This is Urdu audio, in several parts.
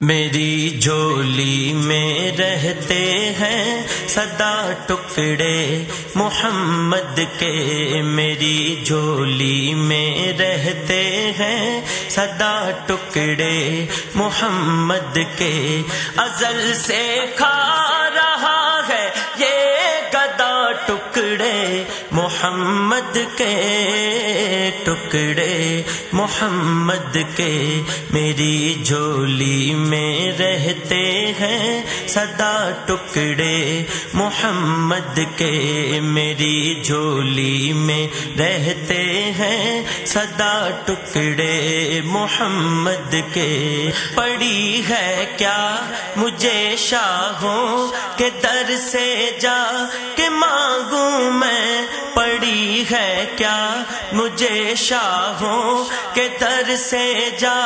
میری جولی میں رہتے ہیں سدا ٹکڑے محمد کے میری جولی میں رہتے ہیں سدا ٹکڑے محمد کے ازل سے کھا محمد کے ٹکڑے، محمد کے میری جولی میں رہتے ہیں سدا ٹکڑے، محمد کے میری جولی میں رہتے ہیں سدا ٹکڑے، محمد کے۔ پڑی ہے کیا مجھے شاہوں کے در سے جا کے مانگوں میں؟ پڑی ہے کیا؟ مجھے شاہوں کے در سے جا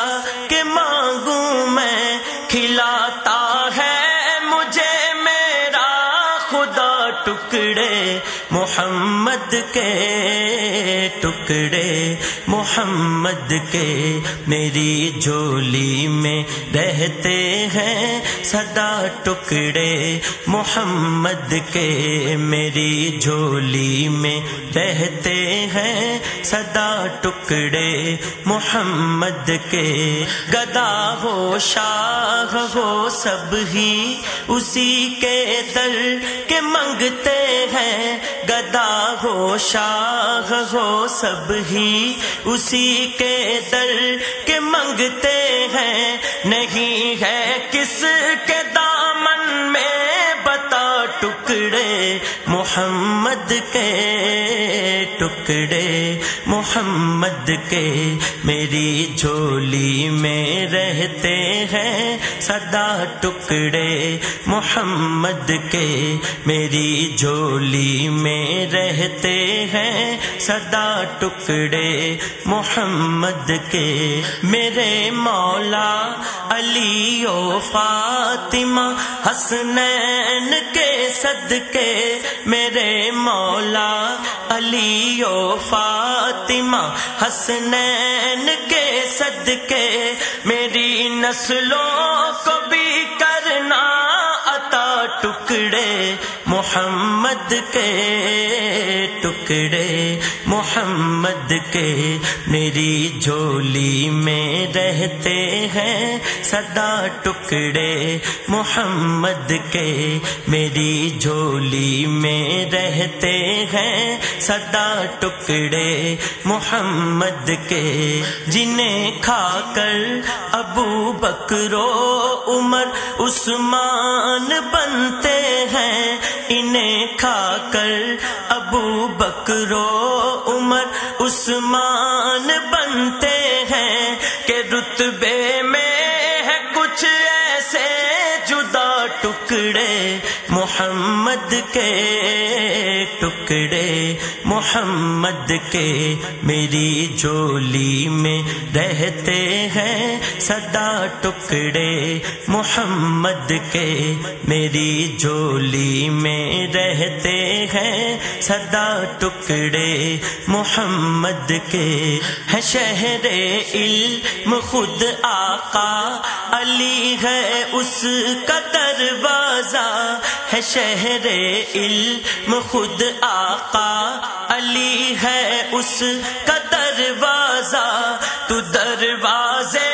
کے مانگوں میں کھلاتا محمد کے ٹکڑے، محمد کے میری جولی میں رہتے ہیں سدا ٹکڑے، محمد کے میری جولی میں رہتے ہیں سدا ٹکڑے، محمد کے گدا ہو، شاہ ہو، سب ہی اسی کے در کے منگتے ہیں گدا ہو، شاہ ہو، سب ہی اسی کے در کے منگتے ہیں۔ نہیں ہے کس کے دامن میں بتا ٹکڑے محمد کے۔ ٹکڑے محمد کے میری جھولی میں رہتے ہیں سدا ٹکڑے محمد کے میری جھولی میں رہتے ہیں سدا ٹکڑے محمد کے میرے مولا علی و فاطمہ حسنین کے صدقے میرے مولا علی و فاطمہ حسنین کے صدقے میری نسلوں کو بھی کرنا عطا ٹکڑے محمد کے ٹکڑے محمد کے میری جولی میں رہتے ہیں سدا ٹکڑے محمد کے میری جولی میں رہتے ہیں سدا ٹکڑے محمد کے جنہیں کھا کر ابو بکرو عمر عثمان بنتے ہیں انہیں کھا کر ابو بکرو عمر عثمان بنتے ہیں کہ رتبے میں ہے کچھ ایسے جدا ٹکڑے محمد کے ٹکڑے، محمد کے میری جولی میں رہتے ہیں سدا ٹکڑے، محمد کے میری جولی میں رہتے ہیں سدا ٹکڑے، محمد کے ہے شہر علم خود آقا، علی ہے اس کا دروازہ ہے شہر علم خود آقا علی ہے اس کا دروازہ تو دروازے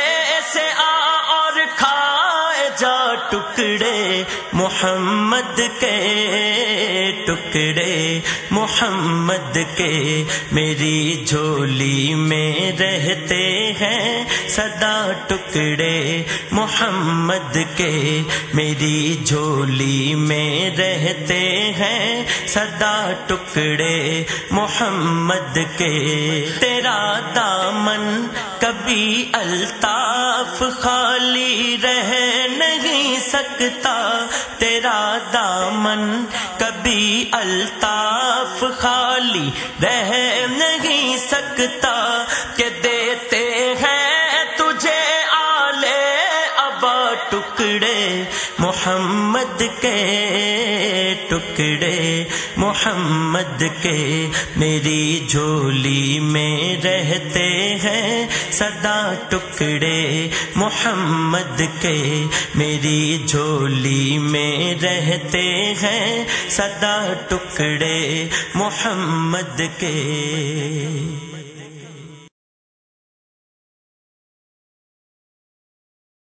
ٹکڑے محمد کے۔ میری جھولی میں رہتے ہیں سدا ٹکڑے محمد کے۔ میری جھولی میں رہتے ہیں سدا ٹکڑے محمد کے۔ تیرا دامن کبھی الطاف خالی رہ نہیں سکتا تیرا دامن کبھی الطاف خالی رہ نہیں سکتا کہ ٹکڑے محمد کے ٹکڑے محمد کے میری جھولی میں رہتے ہیں صدا ٹکڑے محمد کے میری جھولی میں رہتے ہیں صدا ٹکڑے محمد کے